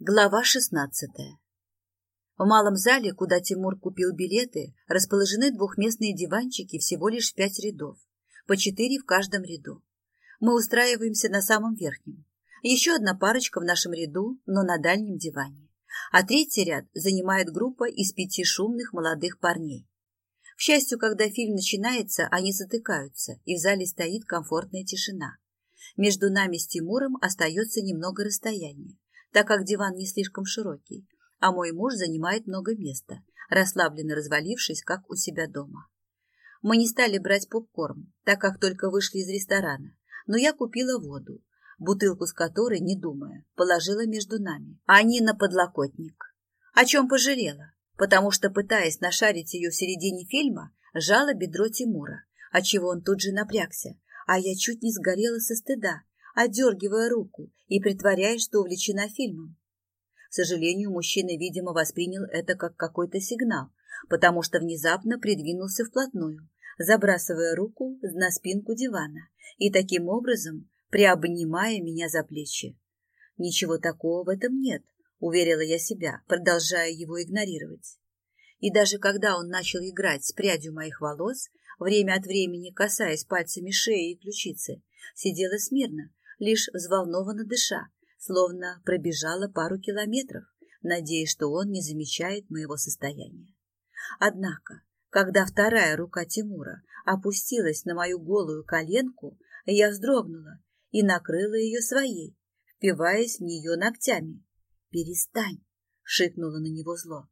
Глава 16. В малом зале, куда Тимур купил билеты, расположены двухместные диванчики, всего лишь пять рядов, по четыре в каждом ряду. Мы устраиваемся на самом верхнем. Еще одна парочка в нашем ряду, но на дальнем диване. А третий ряд занимает группа из пяти шумных молодых парней. К счастью, когда фильм начинается, они затыкаются, и в зале стоит комфортная тишина. Между нами с Тимуром остается немного расстояния так как диван не слишком широкий, а мой муж занимает много места, расслабленно развалившись, как у себя дома. Мы не стали брать попкорн, так как только вышли из ресторана, но я купила воду, бутылку с которой, не думая, положила между нами, а не на подлокотник. О чем пожалела? Потому что, пытаясь нашарить ее в середине фильма, жало бедро Тимура, отчего он тут же напрягся, а я чуть не сгорела со стыда, отдергивая руку и притворяясь, что увлечена фильмом. К сожалению, мужчина, видимо, воспринял это как какой-то сигнал, потому что внезапно придвинулся вплотную, забрасывая руку на спинку дивана и таким образом приобнимая меня за плечи. Ничего такого в этом нет, уверила я себя, продолжая его игнорировать. И даже когда он начал играть с прядью моих волос, время от времени касаясь пальцами шеи и ключицы, сидела смирно, лишь взволнованно дыша, словно пробежала пару километров, надеясь, что он не замечает моего состояния. Однако, когда вторая рука Тимура опустилась на мою голую коленку, я вздрогнула и накрыла ее своей, впиваясь в нее ногтями. «Перестань!» — шикнула на него зло.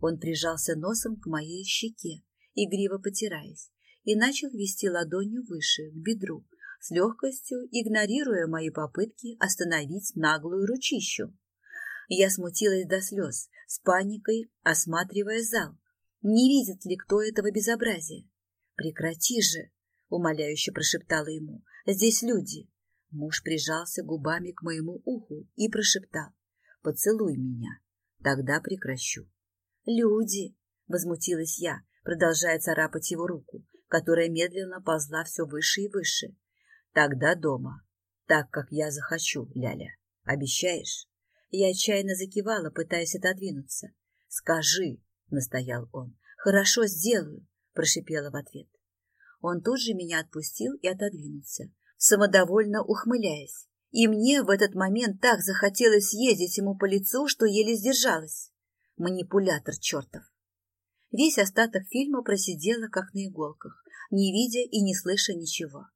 Он прижался носом к моей щеке, игриво потираясь, и начал вести ладонью выше, к бедру, с легкостью, игнорируя мои попытки остановить наглую ручищу. Я смутилась до слез, с паникой осматривая зал. Не видит ли кто этого безобразия? «Прекрати же!» — умоляюще прошептала ему. «Здесь люди!» Муж прижался губами к моему уху и прошептал. «Поцелуй меня, тогда прекращу». «Люди!» — возмутилась я, продолжая царапать его руку, которая медленно ползла все выше и выше. Тогда дома, так как я захочу, Ляля. Обещаешь? Я отчаянно закивала, пытаясь отодвинуться. Скажи, настоял он. Хорошо сделаю, прошипела в ответ. Он тут же меня отпустил и отодвинулся, самодовольно ухмыляясь. И мне в этот момент так захотелось съездить ему по лицу, что еле сдержалась. Манипулятор чертов. Весь остаток фильма просидела как на иголках, не видя и не слыша ничего.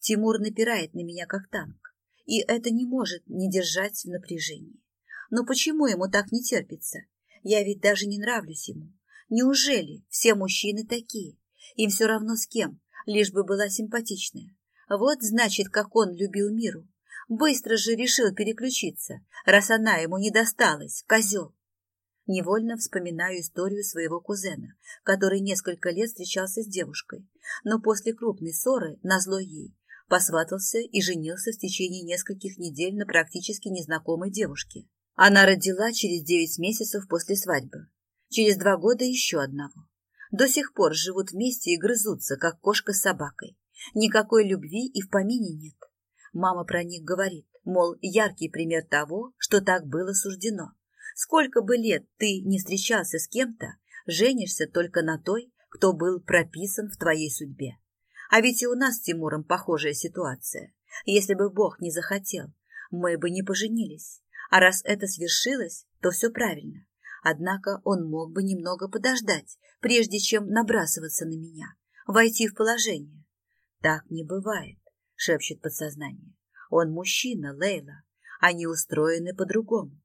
Тимур напирает на меня как танк, и это не может не держать в напряжении. Но почему ему так не терпится? Я ведь даже не нравлюсь ему. Неужели все мужчины такие? Им все равно с кем, лишь бы была симпатичная. Вот значит, как он любил миру. Быстро же решил переключиться, раз она ему не досталась, козел. Невольно вспоминаю историю своего кузена, который несколько лет встречался с девушкой, но после крупной ссоры, назло ей, посватался и женился в течение нескольких недель на практически незнакомой девушке. Она родила через 9 месяцев после свадьбы. Через два года еще одного. До сих пор живут вместе и грызутся, как кошка с собакой. Никакой любви и в помине нет. Мама про них говорит, мол, яркий пример того, что так было суждено. Сколько бы лет ты не встречался с кем-то, женишься только на той, кто был прописан в твоей судьбе. А ведь и у нас с Тимуром похожая ситуация. Если бы Бог не захотел, мы бы не поженились. А раз это свершилось, то все правильно. Однако он мог бы немного подождать, прежде чем набрасываться на меня, войти в положение. Так не бывает, шепчет подсознание. Он мужчина, Лейла. Они устроены по-другому.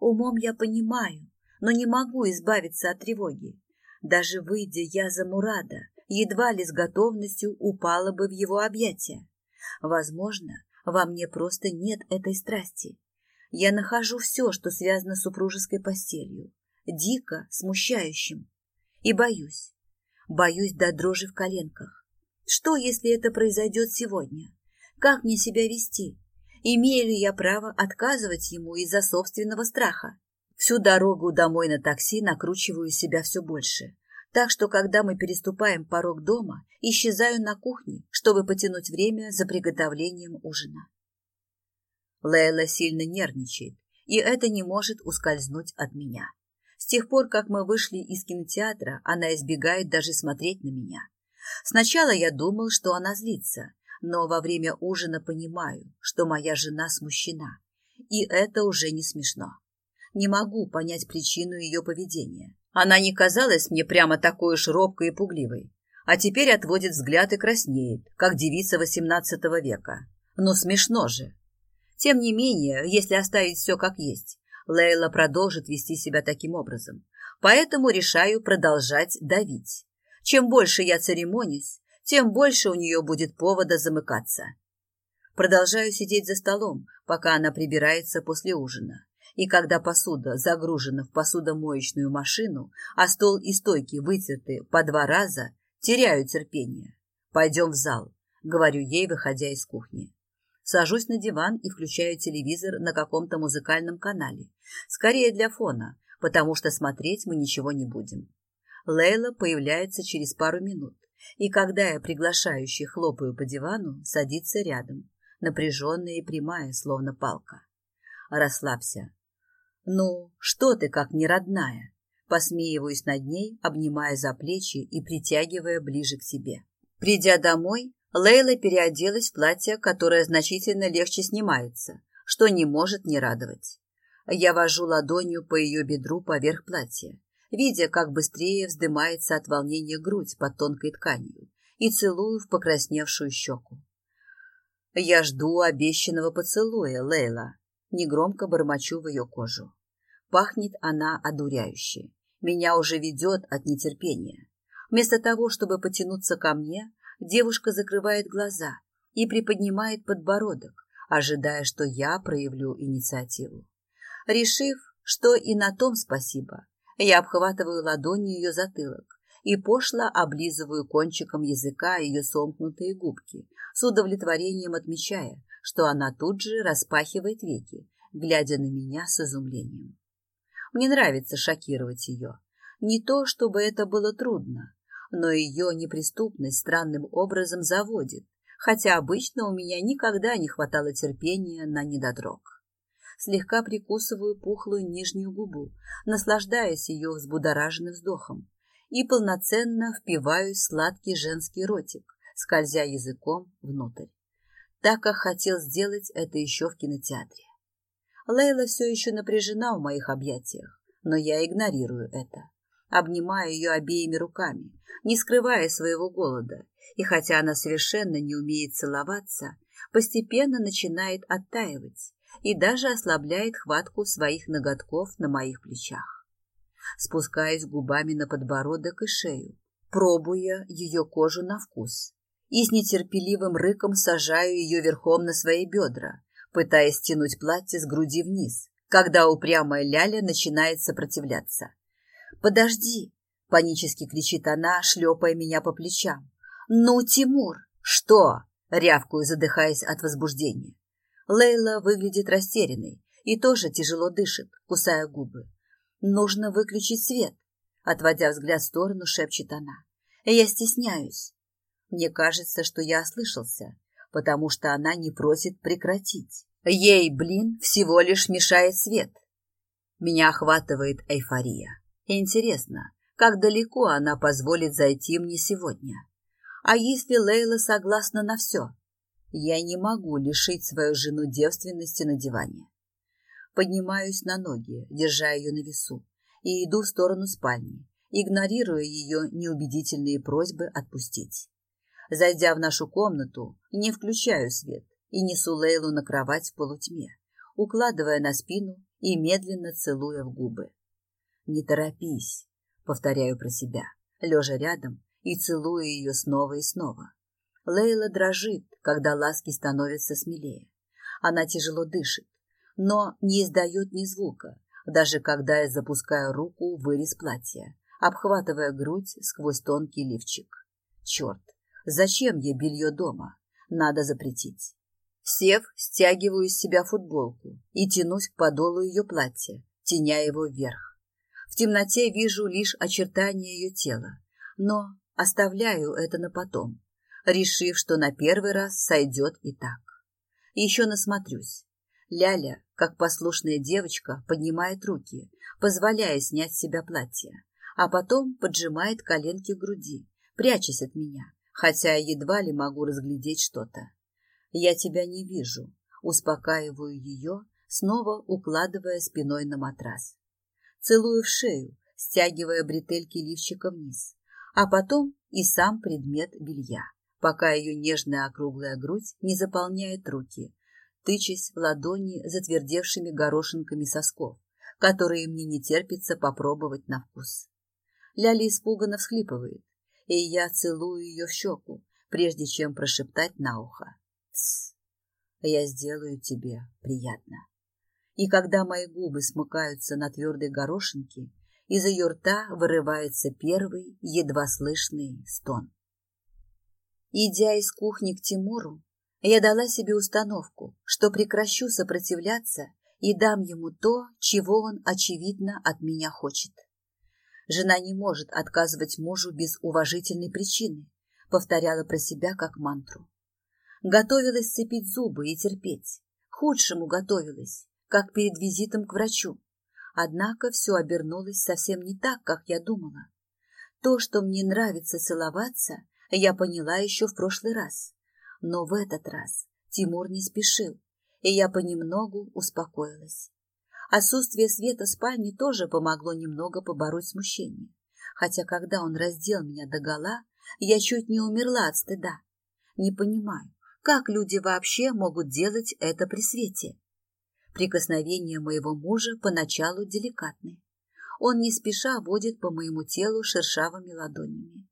Умом я понимаю, но не могу избавиться от тревоги. Даже выйдя я за Мурада, едва ли с готовностью упала бы в его объятия. Возможно, во мне просто нет этой страсти. Я нахожу все, что связано с супружеской постелью, дико смущающим. И боюсь. Боюсь до дрожи в коленках. Что, если это произойдет сегодня? Как мне себя вести? Имею ли я право отказывать ему из-за собственного страха? Всю дорогу домой на такси накручиваю себя все больше. Так что, когда мы переступаем порог дома, исчезаю на кухне, чтобы потянуть время за приготовлением ужина. Лейла сильно нервничает, и это не может ускользнуть от меня. С тех пор, как мы вышли из кинотеатра, она избегает даже смотреть на меня. Сначала я думал, что она злится, но во время ужина понимаю, что моя жена смущена. И это уже не смешно. Не могу понять причину ее поведения. Она не казалась мне прямо такой уж робкой и пугливой, а теперь отводит взгляд и краснеет, как девица XVIII века. Но смешно же. Тем не менее, если оставить все как есть, Лейла продолжит вести себя таким образом. Поэтому решаю продолжать давить. Чем больше я церемонюсь, тем больше у нее будет повода замыкаться. Продолжаю сидеть за столом, пока она прибирается после ужина. И когда посуда загружена в посудомоечную машину, а стол и стойки вытерты по два раза, теряю терпение. Пойдем в зал, говорю ей, выходя из кухни. Сажусь на диван и включаю телевизор на каком-то музыкальном канале. Скорее для фона, потому что смотреть мы ничего не будем. Лейла появляется через пару минут, и когда я приглашающе хлопаю по дивану, садится рядом, напряженная и прямая, словно палка. «Расслабься», «Ну, что ты, как не родная?» Посмеиваюсь над ней, обнимая за плечи и притягивая ближе к себе. Придя домой, Лейла переоделась в платье, которое значительно легче снимается, что не может не радовать. Я вожу ладонью по ее бедру поверх платья, видя, как быстрее вздымается от волнения грудь под тонкой тканью, и целую в покрасневшую щеку. «Я жду обещанного поцелуя, Лейла», негромко бормочу в ее кожу. Пахнет она одуряюще. Меня уже ведет от нетерпения. Вместо того, чтобы потянуться ко мне, девушка закрывает глаза и приподнимает подбородок, ожидая, что я проявлю инициативу. Решив, что и на том спасибо, я обхватываю ладонью ее затылок и пошло облизываю кончиком языка ее сомкнутые губки, с удовлетворением отмечая, что она тут же распахивает веки, глядя на меня с изумлением. Мне нравится шокировать ее. Не то, чтобы это было трудно, но ее неприступность странным образом заводит, хотя обычно у меня никогда не хватало терпения на недотрог. Слегка прикусываю пухлую нижнюю губу, наслаждаясь ее взбудораженным вздохом, и полноценно впиваюсь в сладкий женский ротик, скользя языком внутрь так как хотел сделать это еще в кинотеатре. Лейла все еще напряжена в моих объятиях, но я игнорирую это. Обнимаю ее обеими руками, не скрывая своего голода, и хотя она совершенно не умеет целоваться, постепенно начинает оттаивать и даже ослабляет хватку своих ноготков на моих плечах. спускаясь губами на подбородок и шею, пробуя ее кожу на вкус, и с нетерпеливым рыком сажаю ее верхом на свои бедра, пытаясь тянуть платье с груди вниз, когда упрямая Ляля начинает сопротивляться. «Подожди!» – панически кричит она, шлепая меня по плечам. «Ну, Тимур!» «Что?» – рявкую, задыхаясь от возбуждения. Лейла выглядит растерянной и тоже тяжело дышит, кусая губы. «Нужно выключить свет», – отводя взгляд в сторону, шепчет она. «Я стесняюсь». Мне кажется, что я ослышался, потому что она не просит прекратить. Ей, блин, всего лишь мешает свет. Меня охватывает эйфория. Интересно, как далеко она позволит зайти мне сегодня? А если Лейла согласна на все? Я не могу лишить свою жену девственности на диване. Поднимаюсь на ноги, держа ее на весу, и иду в сторону спальни, игнорируя ее неубедительные просьбы отпустить. Зайдя в нашу комнату, не включаю свет и несу Лейлу на кровать в полутьме, укладывая на спину и медленно целуя в губы. «Не торопись», — повторяю про себя, лежа рядом и целуя ее снова и снова. Лейла дрожит, когда ласки становятся смелее. Она тяжело дышит, но не издает ни звука, даже когда я запускаю руку в вырез платья, обхватывая грудь сквозь тонкий лифчик. Черт, Зачем ей белье дома? Надо запретить. Сев, стягиваю из себя футболку и тянусь к подолу ее платья, теня его вверх. В темноте вижу лишь очертания ее тела, но оставляю это на потом, решив, что на первый раз сойдет и так. Еще насмотрюсь. Ляля, как послушная девочка, поднимает руки, позволяя снять с себя платье, а потом поджимает коленки к груди, прячась от меня, хотя едва ли могу разглядеть что-то. Я тебя не вижу. Успокаиваю ее, снова укладывая спиной на матрас. Целую в шею, стягивая бретельки лифчика вниз, а потом и сам предмет белья, пока ее нежная округлая грудь не заполняет руки, тычась ладони затвердевшими горошинками сосков, которые мне не терпится попробовать на вкус. Ляля испуганно всхлипывает, и я целую ее в щеку, прежде чем прошептать на ухо. «Тсс, я сделаю тебе приятно». И когда мои губы смыкаются на твердой горошинке, из ее рта вырывается первый, едва слышный стон. Идя из кухни к Тимуру, я дала себе установку, что прекращу сопротивляться и дам ему то, чего он, очевидно, от меня хочет. Жена не может отказывать мужу без уважительной причины, повторяла про себя как мантру. Готовилась сцепить зубы и терпеть. Худшему готовилась, как перед визитом к врачу. Однако все обернулось совсем не так, как я думала. То, что мне нравится целоваться, я поняла еще в прошлый раз. Но в этот раз Тимур не спешил, и я понемногу успокоилась. Отсутствие света спальни тоже помогло немного побороть смущение. Хотя когда он раздел меня догола, я чуть не умерла от стыда. Не понимаю, как люди вообще могут делать это при свете? Прикосновения моего мужа поначалу деликатны. Он не спеша водит по моему телу шершавыми ладонями.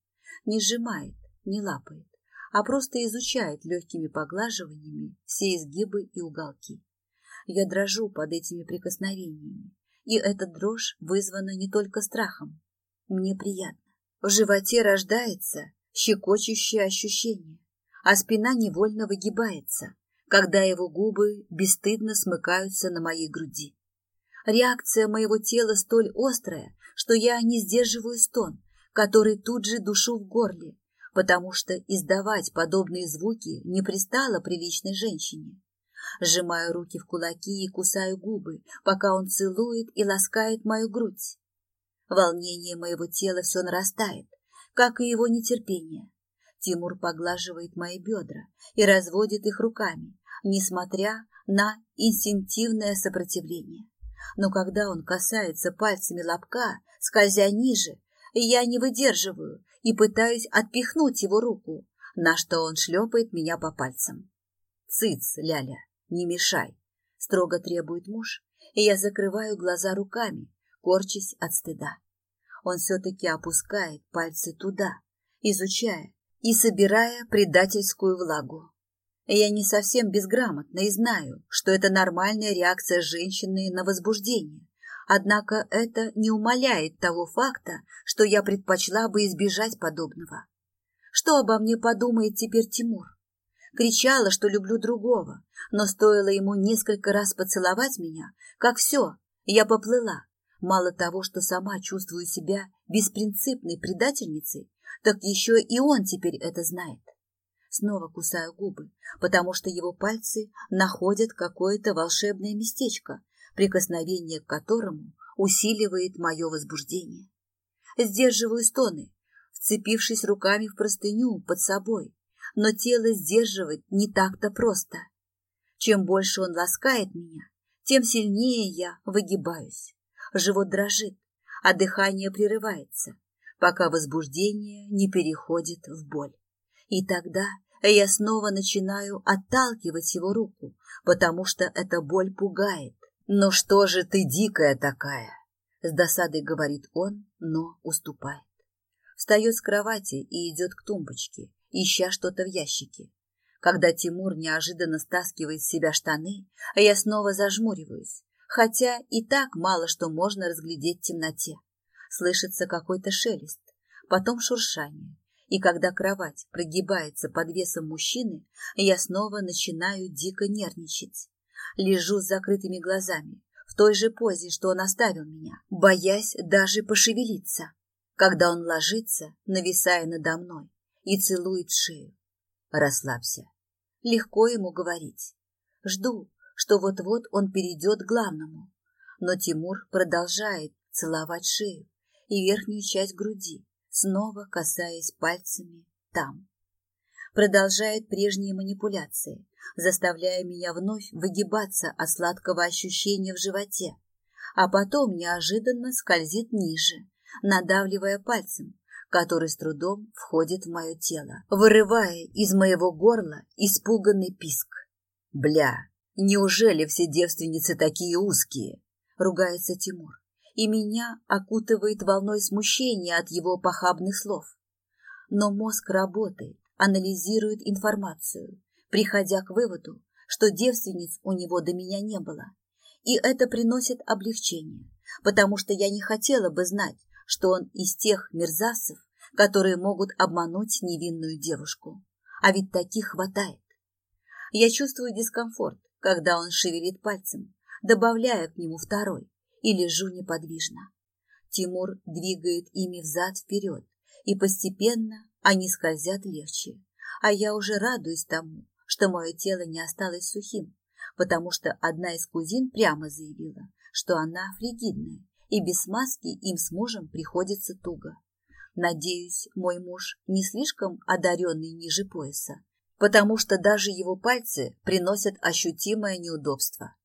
Не сжимает, не лапает, а просто изучает легкими поглаживаниями все изгибы и уголки. Я дрожу под этими прикосновениями, и эта дрожь вызвана не только страхом. Мне приятно. В животе рождается щекочущее ощущение, а спина невольно выгибается, когда его губы бесстыдно смыкаются на моей груди. Реакция моего тела столь острая, что я не сдерживаю стон, который тут же душу в горле, потому что издавать подобные звуки не пристало приличной женщине сжимая руки в кулаки и кусаю губы, пока он целует и ласкает мою грудь. Волнение моего тела все нарастает, как и его нетерпение. Тимур поглаживает мои бедра и разводит их руками, несмотря на инстинктивное сопротивление. Но когда он касается пальцами лобка, скользя ниже, я не выдерживаю и пытаюсь отпихнуть его руку, на что он шлепает меня по пальцам. Цыц, Ляля, не мешай», — строго требует муж, и я закрываю глаза руками, корчась от стыда. Он все-таки опускает пальцы туда, изучая и собирая предательскую влагу. Я не совсем безграмотна и знаю, что это нормальная реакция женщины на возбуждение. Однако это не умаляет того факта, что я предпочла бы избежать подобного. Что обо мне подумает теперь Тимур? кричала, что люблю другого, но стоило ему несколько раз поцеловать меня, как все, я поплыла. Мало того, что сама чувствую себя беспринципной предательницей, так еще и он теперь это знает. Снова кусаю губы, потому что его пальцы находят какое-то волшебное местечко, прикосновение к которому усиливает мое возбуждение. Сдерживаю стоны, вцепившись руками в простыню под собой, но тело сдерживать не так-то просто. Чем больше он ласкает меня, тем сильнее я выгибаюсь. Живот дрожит, а дыхание прерывается, пока возбуждение не переходит в боль. И тогда я снова начинаю отталкивать его руку, потому что эта боль пугает. Но что же ты дикая такая?» — с досадой говорит он, но уступает. Встает с кровати и идет к тумбочке, ища что-то в ящике. Когда Тимур неожиданно стаскивает с себя штаны, а я снова зажмуриваюсь, хотя и так мало что можно разглядеть в темноте. Слышится какой-то шелест, потом шуршание, и когда кровать прогибается под весом мужчины, я снова начинаю дико нервничать. Лежу с закрытыми глазами, в той же позе, что он оставил меня, боясь даже пошевелиться. Когда он ложится, нависая надо мной, и целует шею. Расслабься. Легко ему говорить. Жду, что вот-вот он перейдет к главному. Но Тимур продолжает целовать шею и верхнюю часть груди, снова касаясь пальцами там. Продолжает прежние манипуляции, заставляя меня вновь выгибаться от сладкого ощущения в животе, а потом неожиданно скользит ниже, надавливая пальцем, который с трудом входит в мое тело, вырывая из моего горла испуганный писк. «Бля, неужели все девственницы такие узкие?» — ругается Тимур. И меня окутывает волной смущения от его похабных слов. Но мозг работает, анализирует информацию, приходя к выводу, что девственниц у него до меня не было. И это приносит облегчение, потому что я не хотела бы знать, что он из тех мерзасов, которые могут обмануть невинную девушку. А ведь таких хватает. Я чувствую дискомфорт, когда он шевелит пальцем, добавляя к нему второй, и лежу неподвижно. Тимур двигает ими взад-вперед, и постепенно они скользят легче. А я уже радуюсь тому, что мое тело не осталось сухим, потому что одна из кузин прямо заявила, что она фригидная и без маски им с мужем приходится туго. Надеюсь, мой муж не слишком одаренный ниже пояса, потому что даже его пальцы приносят ощутимое неудобство.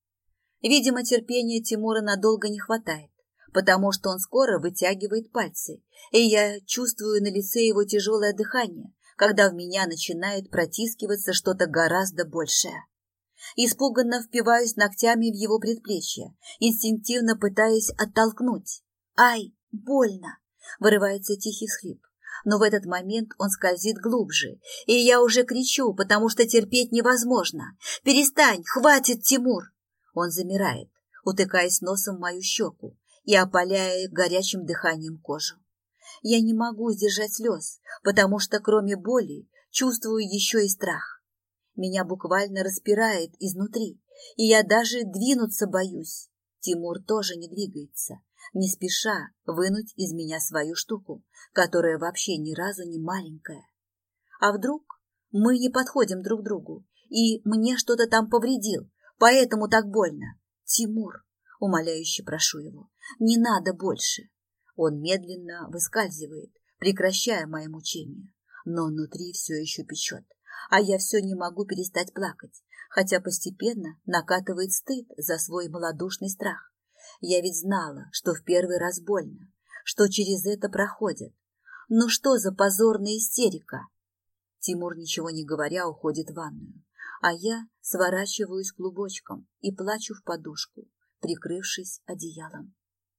Видимо, терпения Тимура надолго не хватает, потому что он скоро вытягивает пальцы, и я чувствую на лице его тяжелое дыхание, когда в меня начинает протискиваться что-то гораздо большее. Испуганно впиваюсь ногтями в его предплечье, инстинктивно пытаясь оттолкнуть. «Ай, больно!» — вырывается тихий схлип. Но в этот момент он скользит глубже, и я уже кричу, потому что терпеть невозможно. «Перестань! Хватит, Тимур!» Он замирает, утыкаясь носом в мою щеку и опаляя горячим дыханием кожу. Я не могу сдержать слез, потому что кроме боли чувствую еще и страх. Меня буквально распирает изнутри, и я даже двинуться боюсь. Тимур тоже не двигается, не спеша вынуть из меня свою штуку, которая вообще ни разу не маленькая. А вдруг мы не подходим друг другу, и мне что-то там повредил, поэтому так больно. Тимур, умоляюще прошу его, не надо больше. Он медленно выскальзывает, прекращая мои мучения, но внутри все еще печет а я все не могу перестать плакать, хотя постепенно накатывает стыд за свой малодушный страх. Я ведь знала, что в первый раз больно, что через это проходит. Ну что за позорная истерика? Тимур, ничего не говоря, уходит в ванную, а я сворачиваюсь клубочком и плачу в подушку, прикрывшись одеялом.